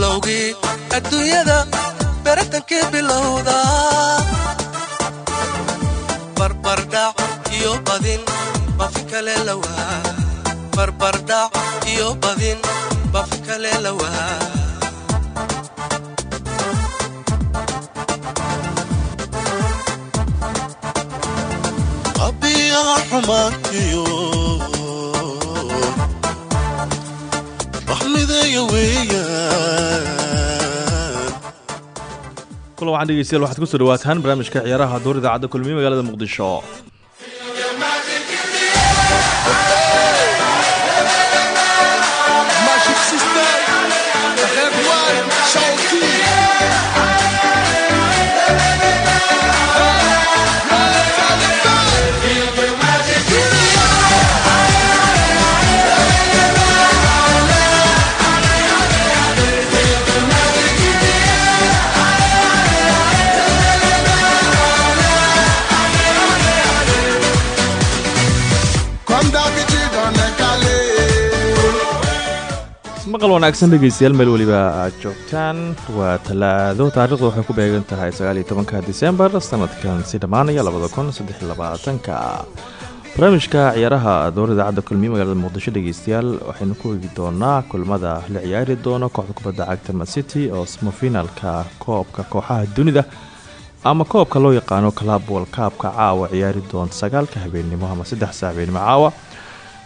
bilowgii adduunyada baratankii bilowda. Barbardhac iyo badin baafin kale lawaa barbardhac iyo badin baafin kale lawaa qabiyaha xumaantiyo kulan waxaan dhegeystayaal waxaad ku soo dhawaataan barnaamijka ciyaaraha door idaacadda kulmiye magaalada muqdisho maqal wanaagsan dhegeystayaal meel weliba aad joogtaan. Waa talaado taariikhdu waxay ku beegan tahay sagaaliyo tobanka disembar sanadkan si dhammaanaya labada kun saddex labaatanka. Barnaamijka ciyaaraha door idaacadda kulmiye magaalada muqdisho dhegeystayaal waxaynu ku eegi doonaa kulmada la ciyaari doono kooxda kubadda cagta mancity oo smofinalka koobka kooxaha dunida ama koobka loo yaqaano club world kaabka caawa ciyaari doonta sagaalka habeenimo ama saddex habeenimo caawa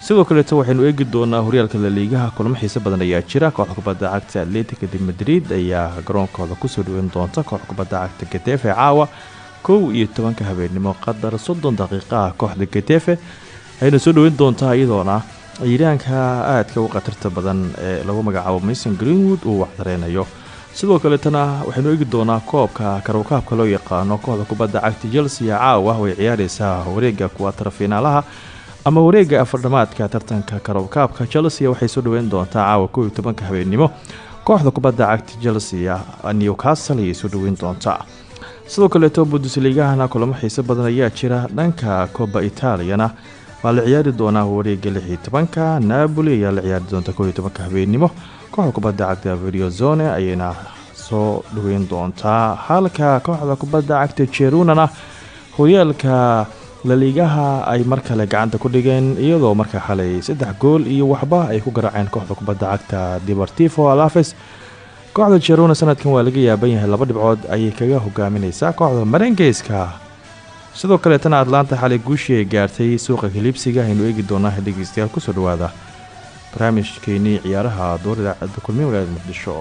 sidoo kaleeto waxaynu eegi doonaa horyaalka laliigaha kulmo xiise badan ayaa jira. Kooxda kubadda cagta atletica de madrid ayaa garoonkooda ku soo dhaweyn doonta. Kooxda kubadda cagta getefe caawa kow iyo tobanka habeenimo qadar soddon daqiiqa. Ah kooxda getefe ayna soo dhaweyn doontaa iyadoona ciiraanka aadka u khatarta badan ee lagu magacaabo mason greenwood uu waxdareynayo sidoo kaleetana waxaynu eegi doonaa koobka karowkaabka loo yaqaano. Kooxda kubadda cagta chelsea caawa way ciyaareysaa wareega kuwatara finaalaha ama wareega afardhamaadka tartanka karowkaabka chelsea waxay soo dhaweyn doontaa caawa kow iyo habeenimo kooxda kubadda cagta chelsea newcastle ayay soo dhaweyn doontaa. Sidoo kaleeto bundusligahana kulamo xiise badan ayaa jira dhanka koba itaaliyana waa la ciyaari doonaa wareega lix iyo tobanka ayaa la ciyaari doonta kow iyo habeenimo kooxda kubadda cagta veriozone ayayna soo dhaweyn doontaa. Halka kooxda kubadda cagta jerunana horyaalka laliigaha ay mar kale gacanta ku dhigeen iyadoo marka xalay saddex gool iyo waxba ay ku garaaceen kooxda kubadda cagta deportivo alafes kooxda jeruna sanadkan waa laga yaaban yahay laba dhibcood ayay kaga hogaamineysaa kooxda marengeyska. Sidoo kaleetana atlanta xalay guushii ay gaartay suuqa kalibsiga aynu eegi doonaa dhegeystayaal ku soo dhawaada barnaamijkeenii ciyaaraha door idaacadda kulmiye magaalada muqdisho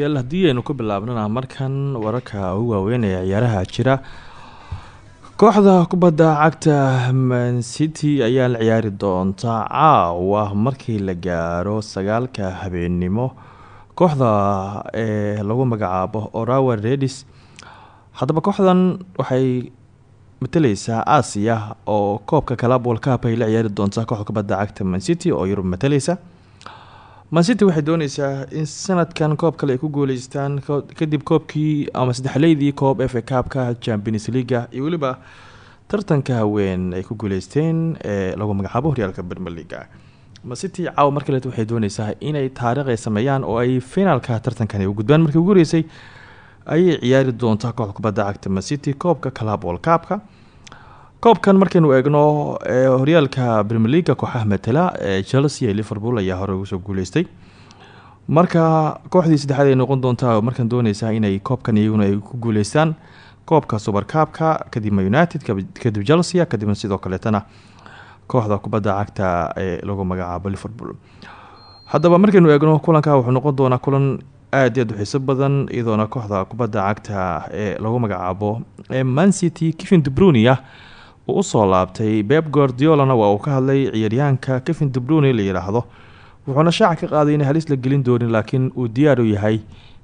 dhegeystayaal haddii aynu ku bilaabnana markan wararka ugu waaweyn ee ciyaaraha jira kooxda kubadda cagta man city ayaa la ciyaari doonta caawa markii la gaaro sagaalka habeenimo kooxda ee lagu magacaabo orawa redis haddaba kooxdan waxay mateleysaa aasiya oo koobka kalab walkaab ay la ciyaari doontaa kooxda kubadda cagta man city oo yurub mateleysa mancity waxay dooneysaa in sanadkan koob kale ay ku guuleystaan ko- kadib koobkii ama saddexleydii koob f a kaabka champions leaga iyo weliba tartanka haween ay ku guuleysteen ee lagu magacaabo horyaalka bermer leaga macity caawa mar kaleet waxay dooneysaa inay taariikh ay sameeyaan oo ay finaalka tartankan u gudbaan. Markii ugu horeysay ayay ciyaari doontaa kooxda kubadda cagta macity koobka world cupka koobkan markaynu eegno horyaalka premier leaga kooxaha matala ee chelsea ee liverpool ayaa hore ugu soo guuleystay. Marka kooxdii saddexaad ay noqon doontaa markan dooneysaa inay koobkan iyaguna ay ku guuleystaan koobka cupka kadibna united kadib chelsea kadibna sidoo kaleetana kooxda kubadda cagta ee lagu magacaabo liverpool. Haddaba markaynu eegno kulanka wuxuu noqon doonaa kulan aad aad u xiiso badan iyadoona kooxda kubadda cagta ee lagu magacaabo ee mancity kevin debrunia uu u soo laabtay beb guardiolana waa uu ka hadlay ciyaaryahanka kevin debruni la yidhaahdo wuxuuna shaaca ka qaaday inay halis la gelin doonin laakiin uu diyaar u yahay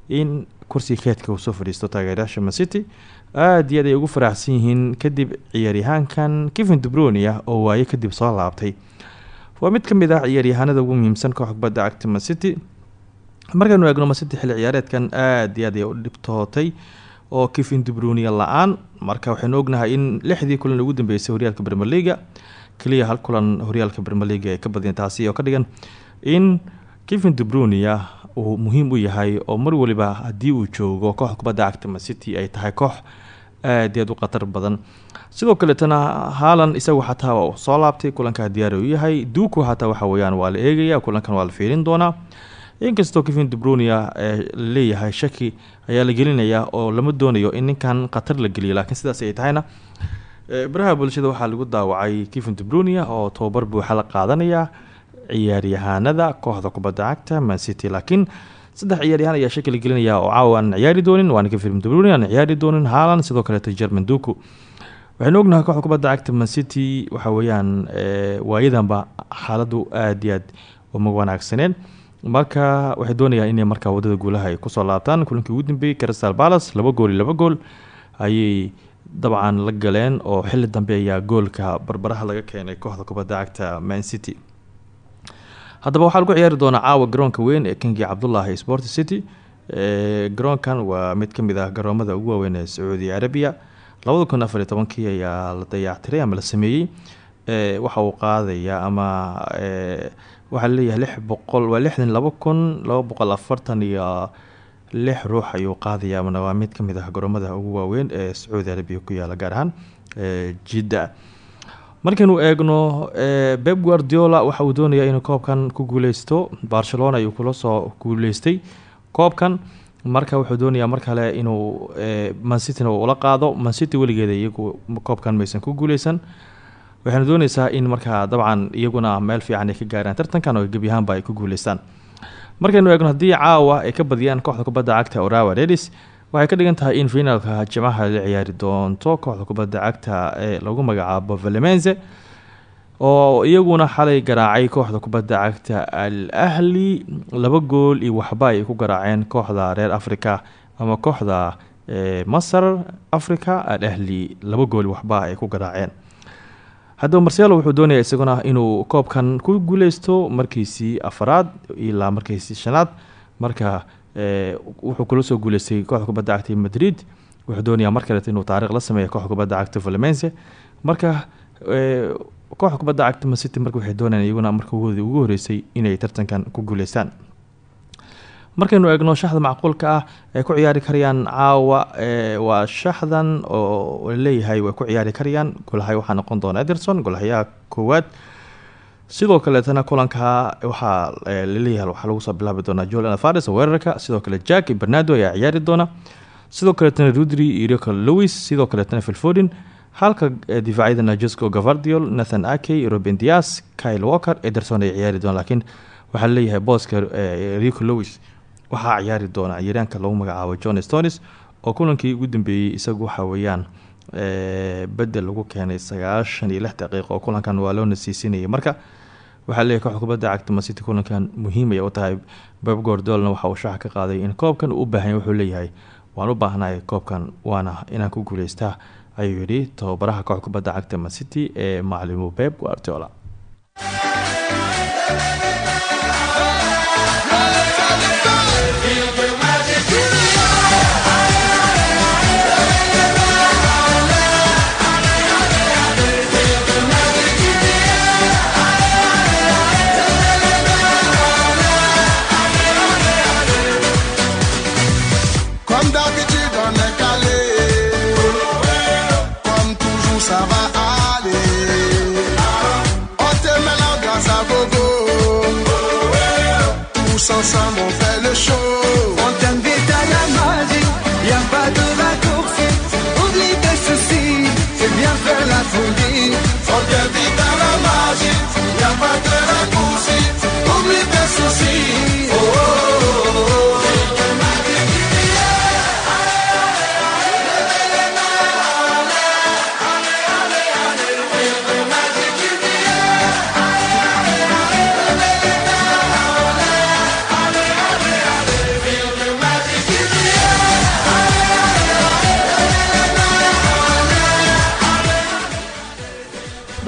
in kursi keedka uu soo fadhiisto. Taageerayaasha mancity aada iyo aad ay ugu faraxsan yihiin kadib ciyaaryahaankan kevin debronia oo waaye kadib soo laabtay. Waa mid ka mid ah ciyaaryahaanada ugu muhiimsan koox kubadda cagta mancity markaynu eegno mancity xilli ciyaareedkan aada iyo aad ay u dhibtootay oo kevin debronia la'aan. Marka waxaynu ognahay in lixdii kulan ugu dambeysay horyaalka brmer leaga keliya hal kulan horyaalka brmer leaga ay ka badiyeen taasi oo ka dhigan in kevin debronia uu muhiim u yahay oo mar waliba haddii uu joogo kooxda kubadda cagta mancity ay tahay koox aad aad u khatar badan. Sidoo kaleetana haalan isagu xataa soo laabtay kulankaa diyaar u yahay. Duuku xataa waxa weyaan waa la eegaya kulankan waa la fiirin doonaa inkastoo kevin debronia leeyahay shaki ayaa la gelinayaa oo lama doonayo in ninkan khatar la geliyo laakiin sidaas ay tahayna baraha bulshada waxaa lagu daawacay kevin debronia oo tobabar buuxa la qaadanaya ciyaaryahaanada kooxda kubadda cagta mancity laakiin saddex ciyaaryahaan ayaa shaki la gelinaya oo caawa ciyaari doonin waana kevin debronia aan ciyaari doonin haalan sidoo kaleeto german duku waxaynu ognahay kooxda kubadda cagta mancity waxa weeyaan waayadanba xaaladu aada iyo aad uma wanaagsaneen marka waxay doonayaan inay markaa waddada guulaha ay ku soo laabtaan kulankii ugu dambeeyey crystal palace laba gool laba gool ayay dabcan la galeen oo xili dambe ayaa goolka barbaraha laga keenay kooxda kubadda cagta man city. Haddaba waxaa lagu ciyaari doonaa caawa garoonka weyn ee kingi cabdullaahi sport city. Garoonkan waa mid ka mid ah garoomada ugu waaweyn ee sacuudi arabiya. labada kun afar iyo tobankii ayaa la dayactiray ama la sameeyey. Waxa uu qaadaya ama waxaa la leeyahay lix boqol waa lixdan laba kun laba boqol afartan iyo lix ruux ayuu qaadaya amana mid ka mid ah garoomada ugu waaweyn ee sacuudi arabiya ku yaalla gaar ahaan jidda. Markaynu eegno beb guardiola waxa uu doonaya inuu koobkan ku guuleysto barcelona ayuu kula soo guuleystay koobkan. Marka wuxuu doonayaa mar kale inuu mancityna ula qaado. Mancity weligeeda iyagu koobkan maysan ku guuleysan waxayna dooneysaa in markaa dabcan iyaguna meel fiican ay ka gaaraan. Tartankan oo gebi ahaanba ay ku guuleystaan. Markaynu eegno haddii caawa ay ka badiyaan kooxda kubadda cagta orawa redis waxay ka dhigan tahay in finaalka jimcaha la ciyaari doonto kooxda kubadda cagta ee lagu magacaabo valemense oo iyaguna xalay garaacay kooxda kubadda cagta al ahli laba gool iyo waxba ay ku garaaceen kooxda reer africa ama kooxda masar africa al ahli laba gool waxba ay ku garaaceen haddaba marcelo wuxuu doonaya isaguna inuu koobkan ku guuleysto markiisii afaraad ilaa markiisii shanaad. Marka wuxuu kula soo guuleystay kooxda kubadda cagta madrid. Wuxuu doonayaa mar kaleeto inuu taariikh la sameeya kooxda kubadda cagta valemense marka kooxda kubadda cagta macity marka waxay doonayaan iyaguna markagoodii ugu horeysay inay tartankan ku guuleystaan markaynu eegno shaxda macquulka ah ay ku ciyaari karayaan caawa waa shaxdan oo la leeyahay way ku ciyaari karayaan. Golahay waxaa noqon doona ederson golahayaha koowaad. Sidoo kaleetana kulanka waxaa la leeyahay waxaa lagu soo bilaabi doonaa julian fares weerarka. Sidoo kale jack bernardo ayaa ciyaari doona. Sidoo kaleetana rudri iyo lewis sidoo kaleetana filfodin halka difaacyadana jesco gavardiol nathan akey roben dias kyle walker ederson ay ciyaari doona laakiin waxaa la leeyahay booska rico lewis waxaa ciyaari doona ciyaaraanka lagu magacaabo john stonis oo kulankii ugu dambeeyey isagu waxa weeyaan bedel lagu keenay sagaashan iyo oo kulankan waa loo nasiisinayay marka waxaa leeyahy kooxda kubadda cagta masity kulankan muhiimay u tahay. Beb gordolna waxa uu shaaxa ka qaaday in koobkan u baahanya wuxuu leeyahay waan u baahnahay koobkan waana inaan ku guuleystaa ayuu yidhi tababaraha kooxda kubadda cagta masity ee macalimu beb guardiola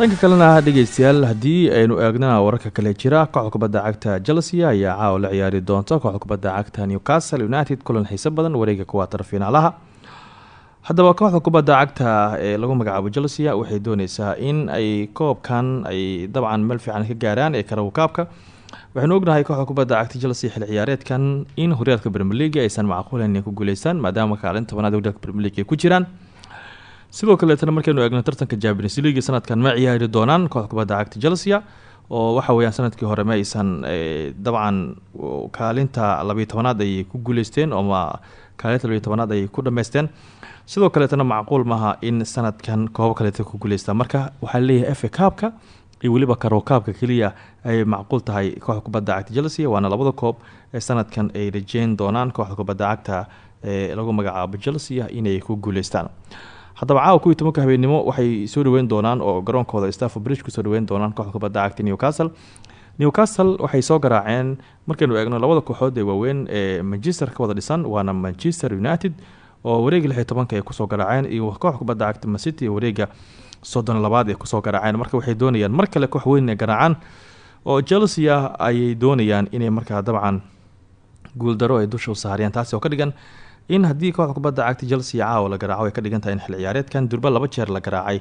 dhanka kalena dhegeystayaal haddii aynu eegnana wararka kale jira kooxda kubadda cagta chelsea ayaa caawa la ciyaari doonta. Kooxda kubadda cagta newcastle united kulan xiiso badan wareega kuwaatar finaalaha. Haddaba kooxda kubadda cagta ee lagu magacaabo chelsea waxay dooneysaa in ay koobkan ay dabcan meel fiican ka gaaraan ee karaw kaabka. Waxaynu ognahay kooxda kubadda cagta chelsea xil ciyaareedkan in horyaalka premier league aysan macquulan ku guuleystaan maadaama kaalin tobanaad horyaalka premier league ay ku jiraan sidoo kaleetana markaynu eegno tartanka champions league sanadkan ma ciyaari doonaan kooxda kubadda cagta chelsea oo waxa weeyaan sannadkii hore ma aysan dabcan kaalinta labayo tobanaad ayay ku guuleysteen ama kaalinta labayo tobanaad ayay ku dhameysteen sidoo kaleetana macquul maaha in sanadkan koobo kaleeta ku guuleystaan. Marka waxaa leeyahay fa kaabka iyo weliba karow kaabka keliya ayay macquul tahay kooxda kubadda cagta chelsea waana labada koob ee sanadkan ay rajeyn doonaan kooxda kubadda cagta ee lagu magacaabo chelsea inay ku guuleystaan haddaba caawa kuwii tobanka habeennimo waxay soo dhaweyn doonaan oo garoonkooda staffo bridge ku soo dhaweyn doonaan kooxda kubadda newcastle. Newcastle waxay soo garaaceen markaynu eegno labada kooxood ee waaweyn ee manchester ka wada dhisan waana manchester united oo wareega lix iyo tobanka ay ku soo garaaceen iyo kooxda kubadda cagta macity ee wareega soddon labaad ay ku soo garaaceen. Marka waxay doonayaan mar kale koox weyn ay garaacaan oo chelsea ah ayay doonayaan inay markaa dabcan guuldaro ay dusha u saariyaan taasi oo ka dhigan in haddii kooxda kubadda cagta chelsea caawa la garaaco ay ka dhigan in xil ciyaareedkan durba laba jeer la garaacay.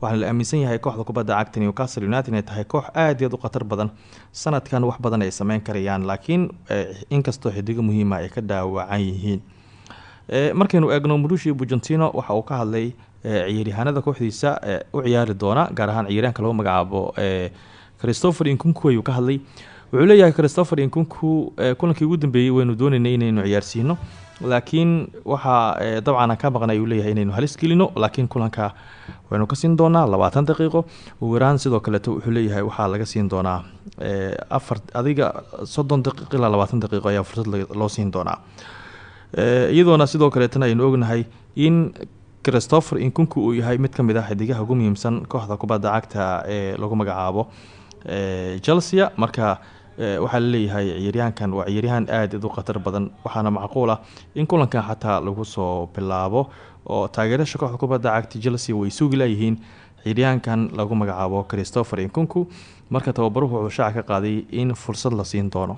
Waxaana la aaminsan yahay kooxda kubadda cagta newcastle united inay tahay koox aad iyo aad u khatar badan. Sanadkan wax badan ay sameyn karayaan laakiin inkastoo xidigo muhiima ay ka dhaawacan yihiin. Markaynu eegno murushi bujentino waxa uu ka hadlay ciyaaryahaanada kooxdiisa u ciyaari doona gaar ahaan ciyaaryahanka lagu magacaabo christopher inkunku ayuu ka hadlay. Wuxuu leeyahay christopher inkunku kulankii ugu dambeeyey waynu doonaynay inaynu ciyaarsiino laakiin waxaa dabcan ka maqnay uu leeyahay inaynu halis gelino laakiin kulanka waynu ka siin doonaa labaatan daqiiqo. Weeraan sidoo kaleeto wuxuu leeyahay waxaa laga siin doonaa afar adiga soddon daqiiq ilaa labaatan daqiiqo ayaa fursad loo siin doonaa. Iyadoona sidoo kaleetana aynu ognahay in christopher inkunku uu yahay mid ka mid ah xidigaha ugu muhiimsan kooxda kubadda cagta ee lagu magacaabo chelsea marka waxaa la leeyahay ciyaaryahankan waa ciyaaryahan aad u khatar badan waxaana macquul ah in kulankan xataa lagu soo bilaabo oo taageerasha kooxda cagta chelsea way sugi layihiin ciyaaryahankan lagu magacaabo christopher inkunku marka tababaruhu wuxuu shaaca ka qaaday in fursad la siin doono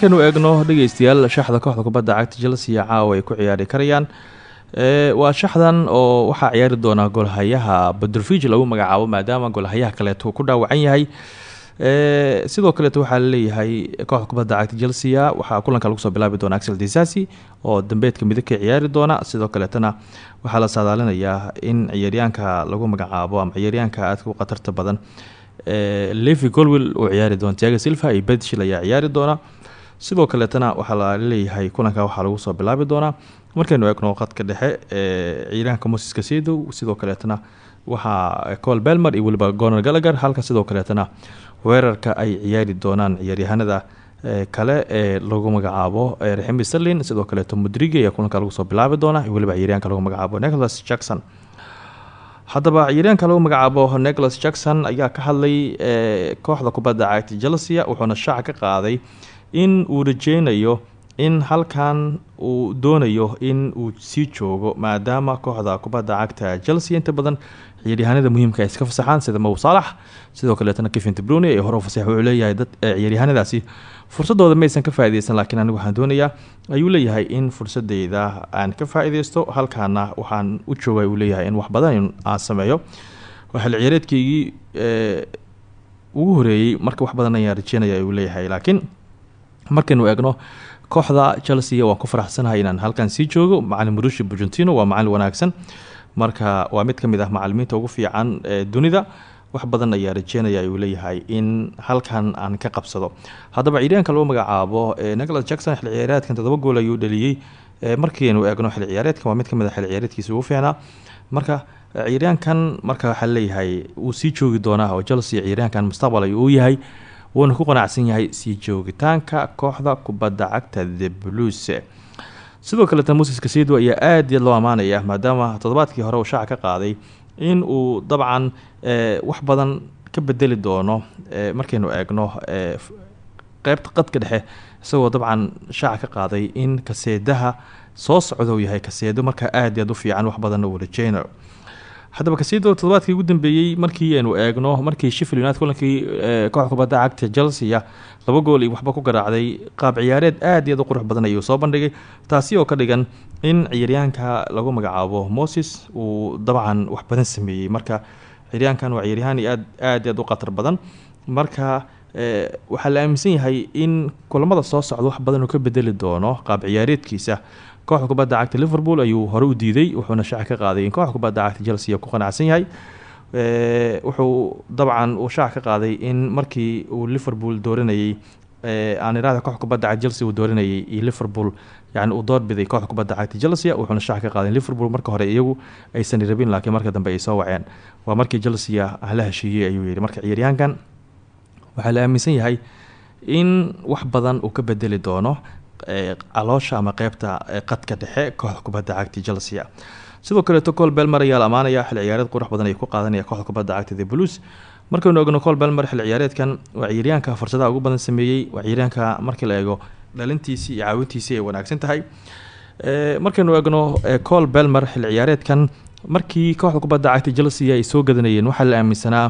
markaynu eegno dhegeystayaal shaxda kooxda kubadda cagta chelsea caawa ay ku ciyaari karayaan waa shaxdan oo waxaa ciyaari doonaa golhayaha badrofij lagu magacaabo maadaama golhayaha kaleeto ku dhaawacan yahay. Sidoo kaleeto waxaa la leeyahay kooxda kubadda cagta chelsea waxaa kulanka lagu soo bilaabi doona axel disasi oo dambeedka midig ciyaari doona. Sidoo kaleetana waxaa la saadaalinayaa in ciyaaryaanka lagu magacaabo ama ciyaaryaanka aadka u khatarta badan levi golwell uu ciyaari doona tiaga silva iyo bedshil ayaa ciyaari doona sidoo kaleetana waxaa la leeyahay kulanka waxaa lagu soo bilaabi doonaa markaynu eegno qadka dhexe ee ciyaaryahanka moses kasedo sidoo kaleetana waxaa col belmer iyo weliba gonor galagar halka sidoo kaleetana weerarka ay ciyaari doonaan ciyaaryahanada kale ee lagu magacaabo raximi sterlin sidoo kaleeto mudrigi ayaa kulanka lagu soo bilaabi doona weliba ciyaaryahanka lagu magacaabo nicholas jackson. Haddaba ciyaaryahanka lagu magacaabo nicholas jackson ayaa ka hadlay kooxda kubadda cagta chelsea wuxuuna shaaca ka qaaday in uu rajeynayo in halkan uu doonayo in uu sii joogo maadaama kooxda kubadda cagta chelsea inta badan ciyaaryahanada muhiimka ay iska fasaxaan sida mow saalax sidoo kaleetana kevin tibruni ee hore fasax wuxuu leeyahay dad ciyaaryahanadaasi. Fursadooda maysan ka faa-ideysan laakiin anigu waxaan doonayaa ayuu leeyahay in fursadeyda aan ka faa-ideysto waxaan u jooga uu leeyahay in wax badan aan sameeyo. Xil ciyaareedkeygii ugu horeeyey marka wax badan ayaan rajeynaya uu leeyahay laakiin markaynu eegno kooxda chelsea waan ku faraxsanahay inaan halkan sii joogo. Macalin marushi burgentino waa macalin wanaagsan. Marka waa mid ka mid ah macalimiinta ugu fiican ee dunida. Wax badan ayaa rajeynaya uu leeyahay in halkan aan ka qabsado. Haddaba ciyaaryaanka lagu magacaabo nicholas jackson xil ciyaareedkan todoba gool ayuu dhaliyey. Markiinu eegno xil ciyaareedkan waa mid ka mid ah xil ciyaareedkiisa ugu fiicnaa marka ciyaaryaankan marka waxaa leeyahay wuu sii joogi doonaa oo chelsea ciyaaryaankan mustaqbal u yahay wuuna ku qanacsan yahay sii joogitaanka kooxda kubadda cagta the blues. Sidoo kaleeta moses kasedo ayaa aada iyaad loo ammaanaya maadaama toddobaadkii hore uu shaaca ka qaaday in uu dabcan wax badan ka bedeli doono markaynu eegno qeybta qadka dhexe isagoo dabcan shaaca ka qaaday in kaseedaha soo socda uu yahay kaseedo markaa aada iyaad u fiican wax badanna uu rajeynayo haddaba kasedo toddobaadkii ugu dambeeyey markii aynu eegno markii sheffield united kulankii kooxda kubadda cagta chelsea laba gool iyo waxba ku garaacday. Qaab ciyaareed aada iyo aad qurux badan ayuu soo bandhigay taasi oo ka dhigan in ciyaaryahanka lagu magacaabo moses uu dabcan wax badan sameeyey. Marka ciyaaryahankan waa ciyaaryahan aad iyo aad u badan. Marka waxaa la aaminsan yahay in kulamada soo socda wax badan uu ka bedeli doono qaab ciyaareedkiisa kooxda kubadda cagta liverpool ayuu hore u diiday wuxuuna shaaca ka qaaday in kooxda kubadda cagta chelsea ku qanacsan yahay. Wuxuu dabcan uu shaac ka qaaday in markii uu liverpool dooranayey aan irahda kooxda kubadda cagta chelsea uu dooranayay iyo liverpool yani uu doorbiday kooxda kubadda cagta chelsea wuxuuna shaac ka qaaday liverpool marka hore iyagu aysan rabin laakiin marka dambe ay soo waceen. Waa markii chelsea la heshiiyey ayuu yihi marka ciyaaryahankan waxaa la aaminsan yahay in wax badan uu ka bedeli doono caloosha ama qeybta qadka dhexe kooxda kubadda cagta chelsea sidoo kaleeto col belmer ayaa la amaanaya xil ciyaareed qurux badan ay ku qaadanaya kooxda kubadda cagta the blues. Markaynu eegno col belmer xil ciyaareedkan waa ciyaaryahanka fursadaha ugu badan sameeyey waa ciyaaryahanka markii la eego dhalintiisii iyo caawintiisii ay wanaagsan tahay. Markaynu eegno col belmer xil ciyaareedkan markii kooxda kubadda cagta chelsea ay soo gadanayeen waxaa la aaminsanaa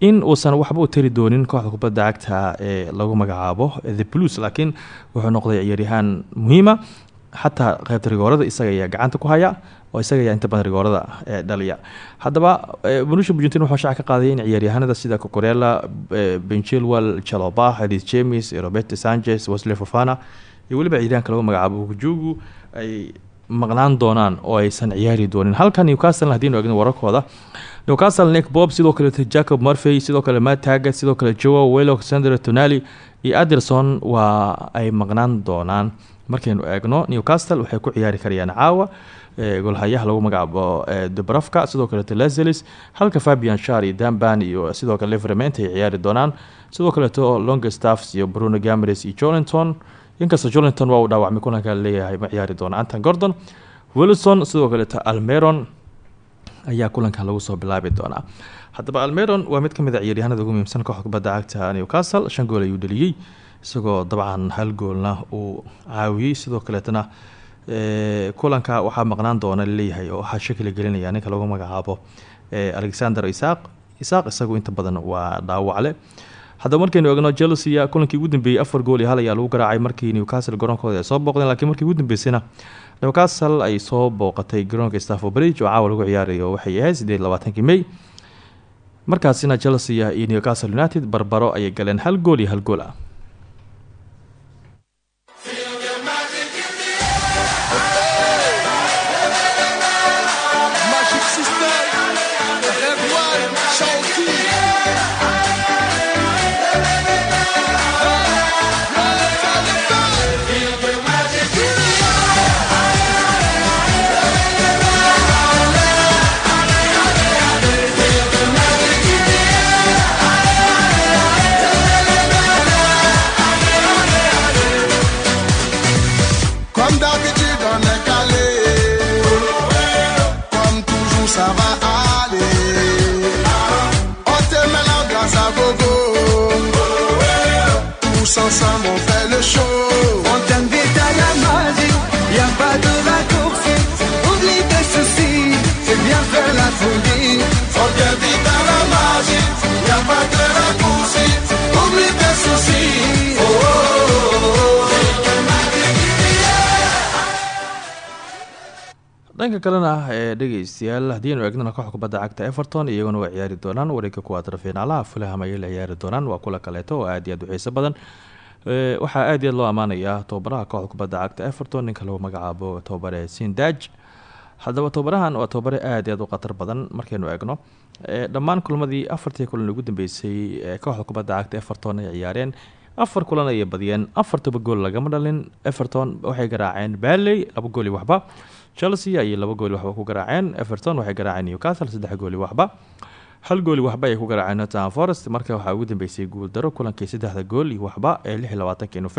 in uusan waxba u tari doonin kooxda kubadda cagta ee lagu magacaabo the blues laakiin wuxuu noqday ciyaaryahaan muhiima xataa qeybta rigoorada isaga ayaa gacanta ku haya oo isaga ayaa inta badan rigoorada dhaliya. Haddaba bunusha burgentin wuxuu shaac ka qaaday in ciyaaryahanada sida cocorella benchilwell chaloba hadis james robert sanchez wesley fofana iyo weliba ciyaaryahanka lagu magacaabo hujugu ay maqnaan doonaan oo aysan ciyaari doonin. Halka newcastle haddiinu eegno wararkooda newcastle nick bob sidoo kaleeto jacob murphy sidoo kale matt taggart sidoo kale joe wellock sandra tonali iyo aderson waa ay maqnaan doonaan. Markaynu eegno newcastle waxay ku ciyaari karayaan caawa golhayaha lagu magacaabo dubrafka sidoo kaleeto lezelis halka fabian shar iyo damban iyo sidoo kale leverment ay ciyaari doonaan. Sidoo kaleeto longestaffs iyo bruno gamres iyo jolinton. Inkastoo jolinton waa uu dhaawacmay kulanka leeyahay ma ciyaari doona anton gordon wilson sidoo kaleeto almeron ayaa kulanka lagu soo bilaabi doonaa. Haddaba almeron waa mid ka mid a ciyaaryahanada ugu muhiimsan kooxda kubadda cagta newcastle shan gool ayuu dhaliyey isagoo dabcan hal goolna uu caawiyey. Sidoo kaleetana kulanka waxaa maqnaan doona la leeyahay oo waxaa shakila gelinaya ninka lagu magacaabo alexander isaaq isaaq isagu inta badan waa dhaawacle haddaba markaynu eegno chelsea kulankii ugu dambeeyey afar gool iyo hal ayaa lagu garaacay markii newcastle garoonkooda ay soo booqdeen lakiin markii ugu dambeysayna newcastle ay soo booqatay garoonka staffo bridge oo caawa lagu ciyaarayo waxay ahayd sideed labaatankii may. Markaasina chelsea iyo newcastle united barbaro ayay galeen hal gool iyo hal gool ah pas de raccourci. Oublie tes soucis. Oh, oh, oh, oh. dhanka kalena ee dhegeystayaal haddii aynu eegnana kooxda kubadda cagta everton iyaguna way ciyaari doonaan wareegga kuwaad rafiinaalaha fulham ayay ciyaari doonaan waa kula kaleeto oo aad iyo aad u xiiso badan waxaa aad iyo loo ammaanayaa tobabaraha kooxda kubadda cagta everton ninka lagu magacaabo tobabare sindaj haddaba tobabarahan waa tobabare aad aad u khatar badan markaynu eegno Ee, dhammaan kulmadii afartii kulan ugu dambeysay kooxda kubadda cagta everton ay ciyaareen. Afar kulan ayay badiyeen afartaba gool lagama dhalin. Everton waxay garaaceen barley laba gool iyo waxba chelsea ayay laba gooli waxba ku garaaceen. Everton waxay garaaceen newcastle saddex gooli waxba hal gooli waxba ayay ku garaaceen nottingham forest. Marka waxaa ugu dambeysay guuldaro kulankii saddexda gool waxba ee lix iyo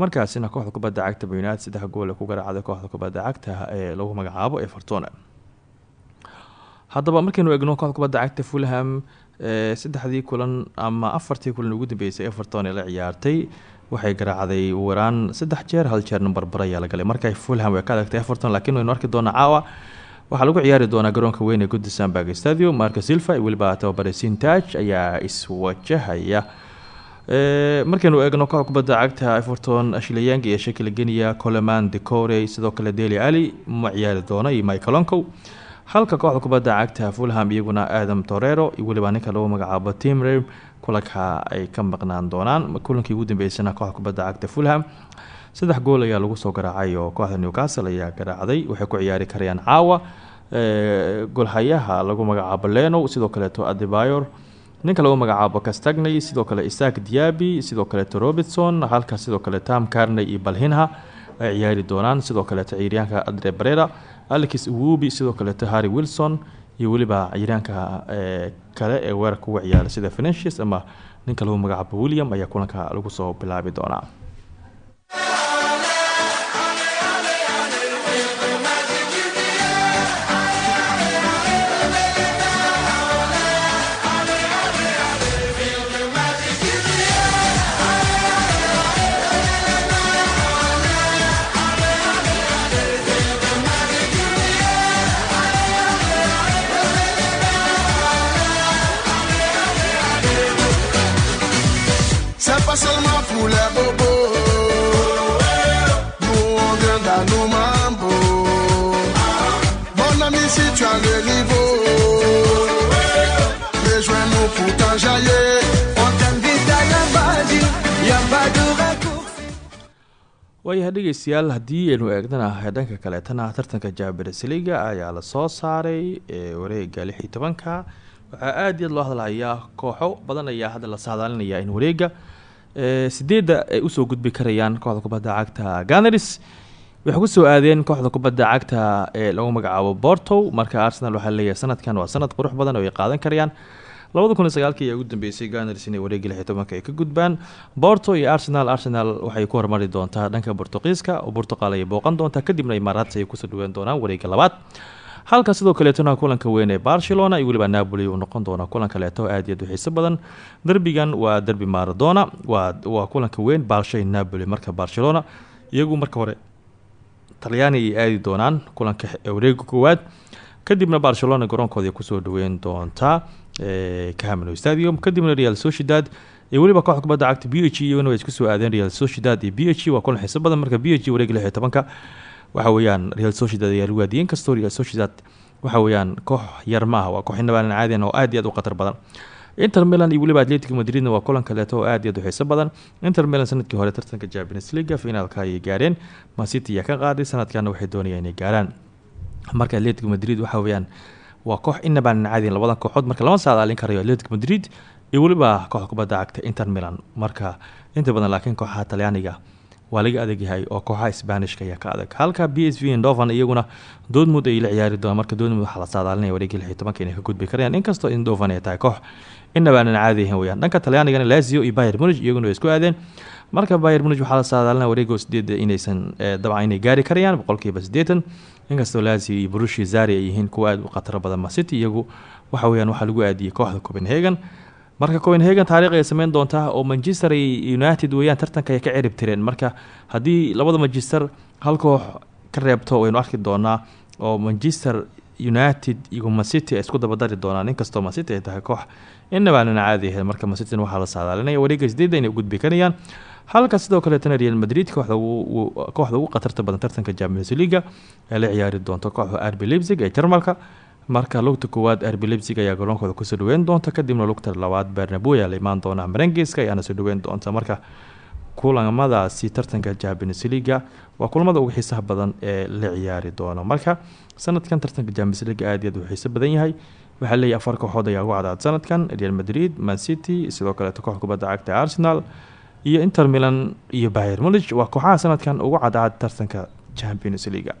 markaasina kooxda kubadda cagta united saddex gool ay ku garaacday kooxda kubadda cagta ee lagu magacaabo everton. Haddaba markaynu eegno kooxda kubadda cagta fulham ee saddexdii kulan ama afartii kulan ugu dambeysay everton ee la ciyaartay waxay garaacday waraan saddex jeer hal jeerna barbar ayaa la galay. Marka fulham way ka adagtay everton laakiin waynu arki doonaa caawa. Waxaa lagu ciyaari doonaa garoonka weyn ee goodisonburg stadium. Marka silva iyo weliba tababare sintaj ayaa iswajahaya markaynu eegno kooxda kubadda cagta everton ashileyang iyo shakil geniya coleman decore sidoo kale deli ali ma ciyaari doona iyo michael onkow halka kooxda kubadda cagta fulham iyaguna adam torero iyo weliba ninka lagu magacaabo timre kulanka ay ka maqnaan doonaan. Kulankii ugu dambeysana kooxda kubadda cagta fulham. Saddex gool ayaa lagu soo garaacay oo kooxda newcastle ayaa garaacday. Waxay ku ciyaari karayaan caawa. Ee, golhayaha lagu magacaabo leno sidoo kaleeto adebayor ninka lagu magacaabo castagney sidoo kale isaac diaby sidoo kaleeto robertson halka sidoo kale tam carney iyo balhinha ay ciyaari doonaan. Sidoo kaleeto ciyaaryaanka andre barera alex wubi sidoo kaleeto harry wilson iyo weliba ciyaaryaanka ee, kale ee weerarka uga ciyaara sida fenicius ama ninka lagu magacaabo william ayaa kulanka lagu soo bilaabi doonaa waayahay dhegeystayaal haddii aynu eegnana dhanka kaleetana tartanka jabers liga ayaa la soo saaray ee wareega lix iyo tobanka. Waxaa aad iyo aad loo hadlayaa kooxo badan ayaa hadda la saadaalinaya in wareega ee sideedda ay u soo gudbi karayaan kooxda kubadda cagta ganaris waxay ku soo aadeen kooxda kubadda cagta ee lagu magacaabo borto marka arsenal waxaa leeyahay sanadkan waa sanad qurux badan oo ay qaadan karayaan labada kun iyo sagaalkii ayaa ugu dambeysay ganars inay wareegii lix tobanka ay ka gudbaan. Borto iyo arsenal arsenal waxay ku hormari doontaa dhanka bortuqiiska oo portugal ayay booqan doontaa kadibna imaaraats ayay ku soo dhawaan doonaan wareega labaad. Halka sidoo kaleetona kulanka weyn ee barcelona iyo weliba napoli uu noqon doona kulan kaleeto aad iyo aad u xiiso badan. Derbigan waa derbi maradona waa kulanka weyn balshay napoli marka barcelona. Iyagu marka hore talyaani ay aadi doonaan kulanka wareega koowaad. Kadibna barcelona garoonkooda ay ku soo dhaweyn doontaa camino stadium kadibna real sociedad. Iyo weliba kooxda kubadda cagta b h iyaguna way soo aadeen. Real sociedad iyo b h waa kulan xiiso badan. Marka b h wareega lix iyo waxa weeyaan real sociedad ayaa lagu aadiyey inkastoo real sociedad waxa weeyaan koox yar ma waa koox inabaanan caadian oo aad iyo aad u khatar badan. Inter milan iyo weliba atletico madridna waa kulan kaleeto oo aad iyo aad u xiiso badan. Inter milan sannadkii hore tartanka champions leaga finaalka ayay gaareen. Mancity ayaa ka qaaday sanadkana waxay doonayaan inay gaaraan. Marka atletico madrid waxa weeyaan waa koox inabaanan caadian labadan kooxood. Marka lama saadaalin karayo atletico madrid iyo weliba koox kubadda cagta inter milan. Marka inta badan laakiin kooxaha talyaaniga waa laga adagyahay oo kooxaha sbanishka ayaa ka adag. Halka b s v ndovan iyaguna doodmud ay la ciyaari doonaan. Marka doodmud waxaa la saadaalinaya wareegii lix iyo tobanka inay ka gudbi karayaan inkastoo indovan ay tahay koox inabaanan caadi ahayn weyaan dhanka talyaanigana lazio iyo bayer munich iyaguna way isku aadeen. Marka bayer munich waxaa la saadaalinaya wareego sideeda inaysan dabcan inay gaari karayaan boqolkiiba sideetan inkastoo lazio iyo brushi zari ay yihiin kuwa aad u khataro badan macity iyagu waxa weyaan waxaa lagu aadiyey kooxda copenhagen. Marka copenhagen taariikh ay sameyn doontaa oo manchester united weyaan tartanka ay ka cirib tireen. Marka haddii labada manchester hal ka reebto waynu arki doonaa oo manchester united iyo macity ay isku dabadari doonaan inkastoo macity ay tahay koox inabaanan caadi ahayn marka macity waxaa la saadaalinaya. Wareega sideeda inay u gudbi karayaan. Halka sidoo kaleetana real madrid kooxda ugu khatarta badan tartanka champions leaga ee ciyaari doonto kooxda arbi leipzig ee jarmalka marka lugta koowaad arbi leipzig ayaa garoonkooda ku soo dhaweyn doonta kadibna lugta labaad bernabo ayaa la imaan doona marengeska ayaana soo dhaweyn doonta. Marka kulamadaasi tartanka champions leaga waa kulamada ugu xiisaha badan ee la ciyaari doono. Marka sanadkan tartanka champions leaga aad aad u xiiso badan yahay waxaa leeyahy afar kooxood ayaa ugu cadaad sanadkan real madrid man city sidoo kaleeto koox kubadda cagta arsenal iyo inter milan iyo bayer mulich waa kooxaha sanadkan ugu cadcad tartanka champions leaga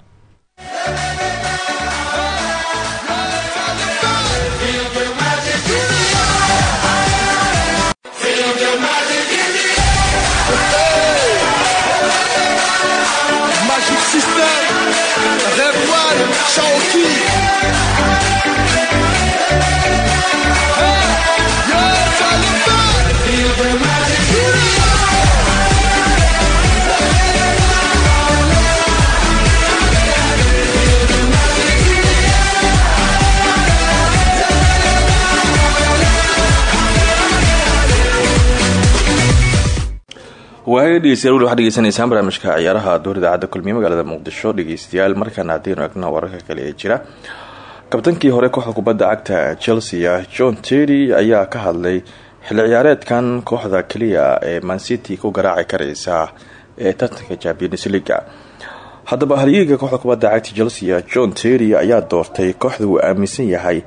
waaga dhegeystayaal weli waxaad barnaamijka ciyaaraha door idaacadda kulmiye magaalada muqdisho. Dhegeystayaal markaana haddaynu eegna wararka kale ee jira. Kabtankii hore kooxda kubadda cagta chelsea john terry ayaa ka hadlay xilli ciyaareedkan kooxda keliya ee mancity ku garaaci kareysa ee tartanka champions leaga haddaba halyeega kooxda kubadda cagta chelsea john terry ayaa doortay kooxda uu aaminsan yahay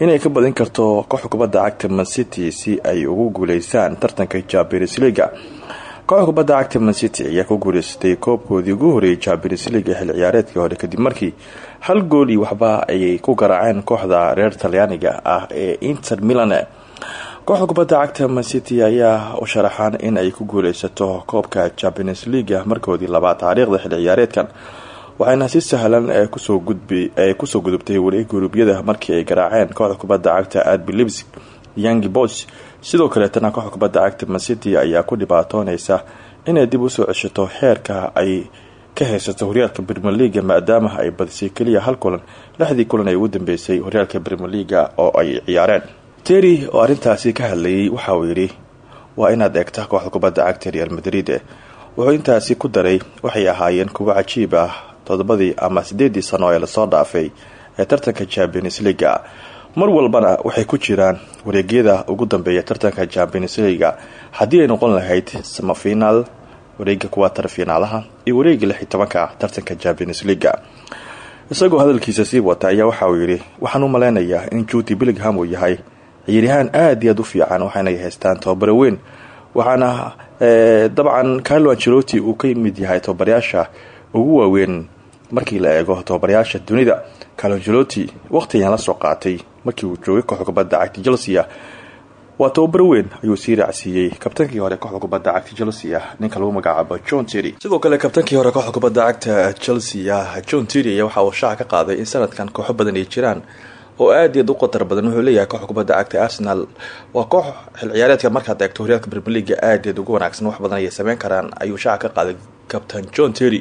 inay ka badin karto kooxda kubadda cagta mancity si ay ugu guuleystaan tartanka champions leaga kooxda kubadda cagta mancity ayaa ku guuleysatay koobkoodii ugu horeeyay champions league xil ciyaareedkii hore kadib markii hal gool iyo waxba ayay ku garaaceen kooxda reer talyaaniga ah ee inter milan. Kooxda kubadda cagta mancity ayaa u sharaxaan in ay ku guuleysato koobka champions league markoodii labaad taariikhda xil ciyaareedkan waxayna si sahlan ku soo gudubtay weli guruubyada markii ay garaaceen kooxda kubadda cagta adbi libsig young bos sidoo kaleetana kooxda kubadda cagta mancity ayaa ku dhibaatooneysa inay dib u soo ceshato heerka ay ka haysato horyaalka brmer leaga maadaama ay badisay keliya hal kulan lixdii kulan ay ugu dambeysay horyaalka brmer leaga oo ay ciyaareen. Terry oo arrintaasi ka hadlayay waxa uu yidhi waa inaad eegta kooxda kubadda cagta real madrid wuxuu intaasi ku daray waxay ahaayeen kuwo cajiib ah todobadii ama sideedii sano ee la soo dhaafay ee tartanka champions leaga mar walbana waxay ku jiraan wareegyada ugu dambeeya tartanka champions leaga haddii ay noqon lahayd samafinaal wareega kuwatar finaalaha iyo wareega lix iyo tartanka champions leaga isagoo hadalkiisa sii wata ayaa waxa uu yidhi waxaan u maleynayaa in juudi billingham uu yahay ciyaaryahaan aada iyo aada u fiican waxaynay haystaan tababaro weyn. Waxaana dabcan carlo ancelotti uu ka mid yahay tababarayaasha ugu waaweyn markii la eego tababarayaasha dunida. Carlo ancelotti waqtigan la soo qaatay markii uu joogay kooxda kubadda cagta chelsea. Waa tababaro weyn ayuu sii raacsiiyey kabtankii hore kooxda kubadda cagta chelsea ninka lagu magacaabo john terry. Sidoo kale kabtankii hore kooxda kubadda cagta chelsea john terry waxa uu shaaca ka qaaday in sanadkan kooxo badan ay jiraan oo aad iyaad u qatar badan wuxuu leeyahay kooxda kubadda cagta arsenal. Waa koox xil ciyaareedka markaad eegto horyaalka premier leaga aad iyaad ugu wanaagsan wax badan ayay sameyn karaan ayuu shaaca ka qaaday kabtan john terry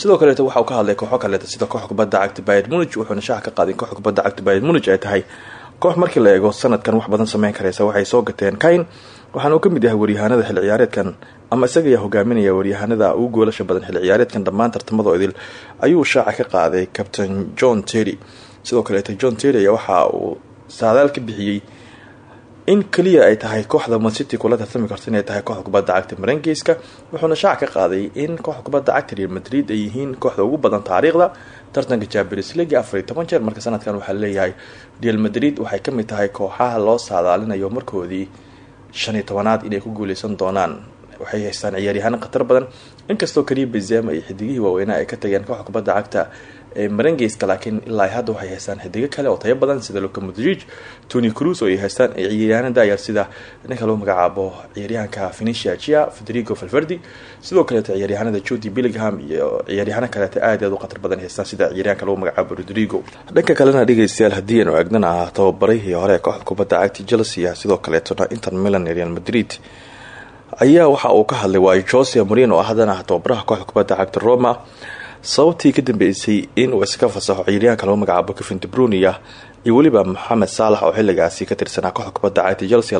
sidoo kaleeto waxa uu ka hadlay kooxo kaleeta sida kooxda kubadda cagta bayern munich wuxuuna shaaca ka qaaday kooxda kubadda cagta bayern munich ay tahay koox markii la eego sanadkan wax badan sameyn karaysa waxay soo gateen kayn waxaana uu ka mid yahay waryahaanada xil ciyaareedkan ama isaga ayaa hogaaminaya waryahaanada ugu goolasha badan xil ciyaareedkan dhammaan tartamada idil ayuu shaaca ka qaaday kabtain john terry. Sidoo kaleeta john terry waxa uu saadaal ka bixiyey in keliya ay tahay kooxda mancity kula tartami karto inay tahay kooxda kubadda cagta marengeyska wuxuuna shaac ka qaaday in kooxda kubadda cagta real madrid ay yihiin kooxda ugu badan taariikhda. Tartanka champions league afar iyo toban jeer marka sanadkan waxaa leeyahay real madrid waxay ka mid tahay kooxaha loo saadaalinayo markoodii shan iyo tobanaad inay ku guuleysan doonaan. Waxay haystaan ciyaaryahaano khatar badan. Inkastoo kaliya benzema iyo xidigihii waaweynaa ay ka tageen kooxda kubadda cagta ee marengeyska laakiin ilaa hadda waxay haystaan xidigo kale oo tayo badan sida luka modrig tony cruz oo ay haystaan ciyaaryahaano daayar sida ninka lagu magacaabo ciyaaryahanka fenicia chia federigo valverdi sidoo kaleeto ciyaaryahanada jody billingham iyo ciyaaryahano kaleeto aad aad u badan haystaan sida ciyaaryahanka lagu magacaabo rodrigo. Dhanka kalena dhegeystayaal haddii aanu eegnana tababarihii hore ee kooxda kubadda cagta chelsea sidoo kaleetona inter milan real madrid ayaa waxa uu ka hadlay waayo jose morino oo haddana tababaraha kooxda kubadda cagta roma sababtii ka dambeysay in uu iska fasaxo ciyaaryahanka lagu magacaabo kevin debrunia iyo weliba moxamed saalax oo xilligaasi ka tirsanaa kooxda kubadda cagta chelsea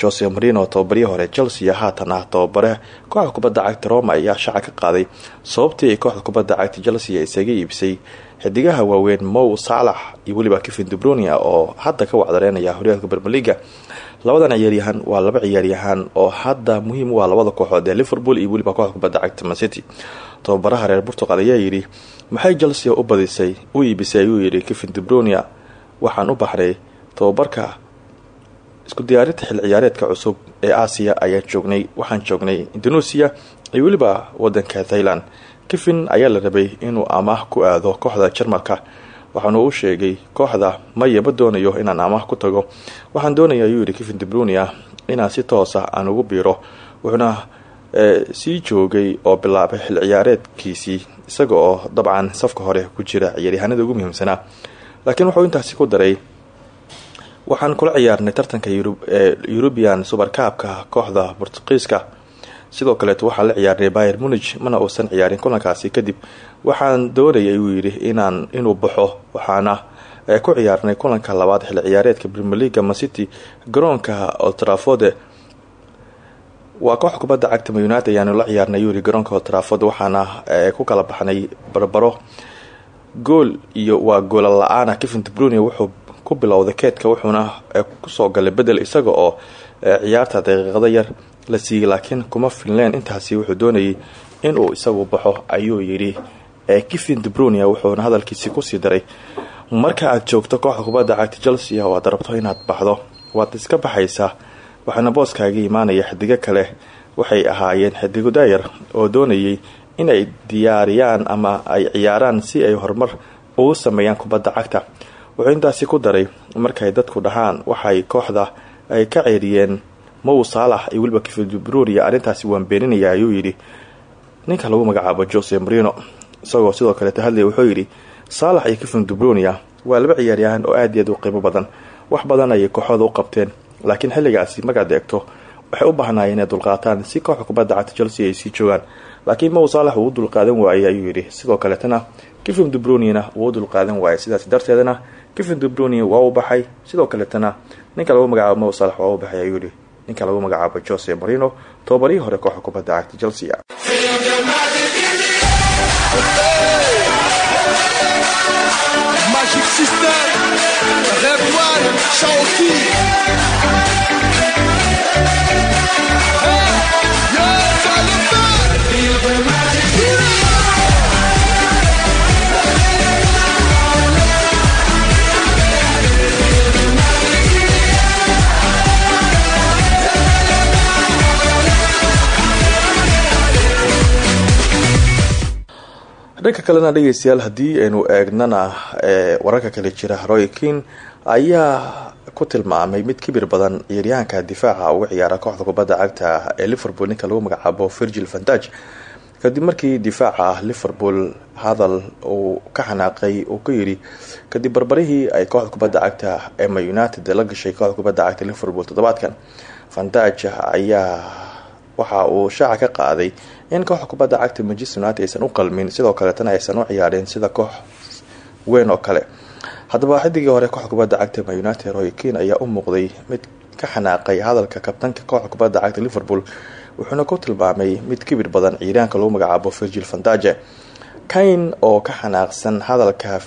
jose morino tababarihii hore chelsea haatan ah tababare kooxda kubadda cagta roma ayaa shaaca ka qaaday sababtii ay kooxda kubadda cagta chelsea isaga iibisay. Xidigaha waaweyn mow saalax iyo weliba kevin debrunia oo hadda ka wacdareynaya horyaalka bermeliga labadan ciyaaryahan waa laba ciyaaryahaan oo hadda muhiim u ah labada kooxood ee liverpool iyo weliba kooxda kubadda cagta mancity tababaraha reer portugal ayaa yidhi maxay chelsea u badisay? U iibisay ayuu yidhi kevin debrunia waxaan u baxnay tababarka isku diyaarinta xil ciyaareedka cusub ee aasiya ayaan joognay waxaan joognay indonesia iyo weliba wadanka thailand. Kevin ayaa la rabay inuu amaah ku aado kooxda jarmalka waxaanu u sheegay kooxda maya ma doonayo inaan amaah ku tago. Waxaan doonaya ayuu yihi kevin debrunia inaan si toosa aan ugu biiro. Wuxuuna sii joogay oo bilaabay xil ciyaareedkiisii isaga oo dabcan safka hore ku jira ciyaaryahanada ugu muhiimsanaa. Laakiin wuxuu intaasi ku daray waxaan kula ciyaarnay tartanka eurubian subarkaabka kooxda bortuqiiska sidoo kaleeto waxaan la ciyaarnay bayer munich mana uusan ciyaarin kulankaasi kadib waxaan doonayay uu yidhi inaan inuu baxo waxaana ku ciyaarnay kulanka labaad xil ciyaareedka premier leaga macity garoonka oltrafode waa koox kubadda cagta ma united ayaanu la ciyaarnay yuri garoonka oltraford waxaana ku kala baxnay barbaro. Gool iyo waa goola la'aana kevin debruni wuxuu ku bilowday keedka wuxuuna ku soo galay bedel isaga oo ciyaarta daqiiqada yar la siiyey laakiin kuma finleen intaasi wuxuu doonayay inuu isagu baxo ayuu yidhi kevin debrunia wuxuuna hadalkiisi ku sii daray. Marka aad joogto kooxda kubadda cagta chelsea oo aad rabto inaad baxdo waad iska baxaysaa waxaana booskaaga imaanaya xidigo kale. Waxay ahaayeen xidigo daayar oo doonayay inay diyaariyaan ama ay ciyaaraan si ay horumar ugu sameeyaan kubadda cagta. Wuxuu intaasi ku daray markay dadku dhahaan waxay kooxda ay ka ceeriyeen mow saalax iyo weliba kifidbruria arrintaasi waan beeninaya ayuu yidhi. Ninka lagu magacaabo jose marino isagoo sidoo kaleeta hadlaya wuxuu yidhi saalax iyo kevin dubrunia waa laba ciyaaryahan oo aad iyo aad u qiimo badan. Wax badan ayay kooxooda u qabteen laakiin xilligaasi markaad eegto waxay u baahnaayeen inay dulqaataan si kooxda kubadda cagta chelsea ay sii joogaan. Laakiin mow saalax wuu u dulqaadan waayey ayuu yidhi. Sidoo kaleetana kevin dubruniana wuu u dulqaadan waayey. Sidaas darteedana kevin dubruni waa u baxay. Sidoo kaleetana ninka lagu magacaabo mow saalax waa u baxay ayuu yidhi. Ninka lagu magacaabo jose marino tobabarihii hore kooxda kubadda cagta chelsea Magic System, Red One, Shaoki. Kalena dhegeystayaal haddii aynu eegnana wararka kale jira roykin ayaa ku tilmaamay mid kibir badan ciyaaryahanka difaaca uga ciyaara kooxda kubadda cagta ee liverpool ninka lagu magacaabo virgil vantage kadib markii difaaca liverpool hadal uu ka xanaaqay uu ka yidhi kadib barbarihii ay kooxda kubadda cagta ema united la gashay kooxda kubadda cagta liverpool toddobaadkan vantage ayaa waxa uu shaaca ka qaaday in kooxda kubadda cagta manchester united aysan u qalmin sidoo kaleetana aysan u ciyaareen sida koox weyn oo kale. Haddaba xidigii hore kooxda kubadda cagta ma united roy kin ayaa u muuqday mid ka xanaaqay hadalka kabtanka kooxda kubadda cagta liverpool wuxuuna ku tilmaamay mid kibir badan ciiraanka lagu magacaabo virgil vantage kayn oo ka xanaaqsan hadalka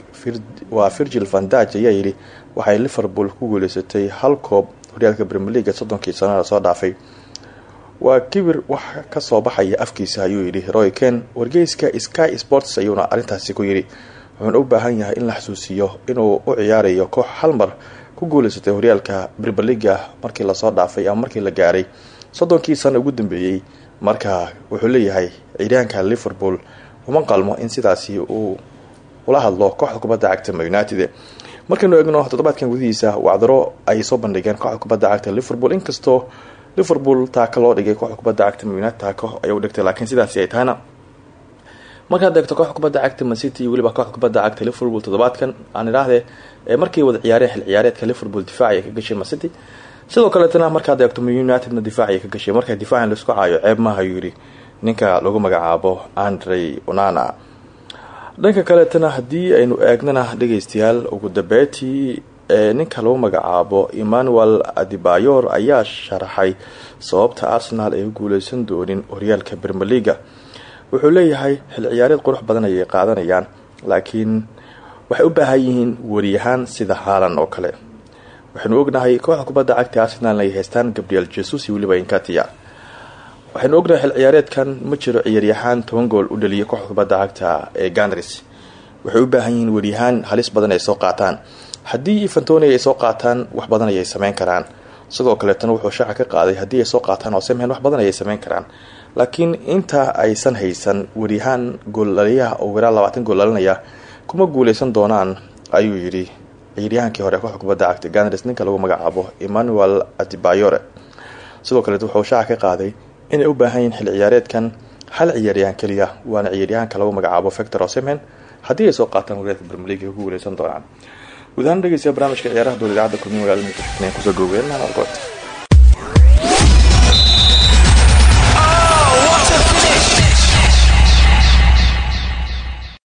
waa virgil vandage ayaa yidhi waxay liverpool ku guuleysatay hal koob horyaalka premier leaga soddonkii sanada soo dhaafay waa kibir wax ka soo baxaya afkiisa ayuu yidhi roy ken wargeyska sky sports ayuuna arrintaasi ku yidhi wuxuuna u baahan yahay in la xasuusiyo inuu u ciyaarayo koox hal mar ku guuleysatay horyaalka premier leaga markii la soo dhaafay ama markii la gaaray. Soddonkii sano ugu dambeeyey marka wuxuu leeyahay ciyaanka liverpool uma qalmo in sidaasi uu ula hadlo kooxda kubadda cagta ma united. Markaynu eegno toddobaadkan gudihiisa wacdaro ay soo bandhigeen kooxda kubadda cagta liverpool. Inkastoo liverpool taaka loo dhigay kooxda kubadda cagta ma united taako ay u dhigtay laakiin sidaasi ay tahayna. Markaad eegto kooxda kubadda cagta mancity weliba kooxda cagta liverpool toddobaadkan aan idhaahdee markay wada ciyaareen xil ciyaareedka liverpool difaaci ay ka gashay mancity sidoo kaleetana markaad eegto ma unitedna difaaci ay ka gashay. Marka difaacan la isku caayo ceeb maaha ayuu yidhi. Ninka lagu magacaabo andrey onana. Dhanka kaleetana haddii aynu eegnana dhegeystayaal ugu dambeetii ee ninka lagu magacaabo emmanuel adibayor ayaa sharaxay sababta arsenal ay u guuleysan doonin horyaalka premier leaga wuxuu leeyahay xil ciyaareed qurux badan ayay qaadanayaan laakiin waxay u baahan yihiin wariyahaan sida haalan oo kale. Waxaynu ognahay kooxda kubadda cagta arsenal ay haystaan gabriel jesus iyo weliba inkatia waxaynu ognahay xil ciyaareedkan ma jiro ciyaaryahaan toban gool u dhaliyay kooxda kubadda cagta ee ganris waxay u baahan yihiin wariyahaan halis badan ay soo qaataan haddii ifantoni ay soo qaataan wax badan ayay sameyn karaan. Sidoo kaleetana wuxuu shaaca ka qaaday haddii ay soo qaataan oo samhen wax badan ayay sameyn karaan. Laakiin inta aysan haysan wariyahaan gooldhaliyaha oo waraa labaatan gool dhalinaya kuma guuleysan doonaan ayuu yidhi. Ciyaryahaankii hore kooxda kubadda cagta ganris ninka lagu magacaabo emmanuel adibayore sidoo kaleet wuxuu shaaca ka qaaday inay u baahan xil ciyaareedkan hal ciyaaryahaan keliya waana ciyaaryahaanka lagu magacaabo victor osemen haddii ay soo qaataan horyaalka bermelig ku guuleysan doonaan guud ahaan dhegeystayaa barnaamijka ciyaaraha dowla idaacadda kulmiye magaalada muqdisho ku soo googeen algood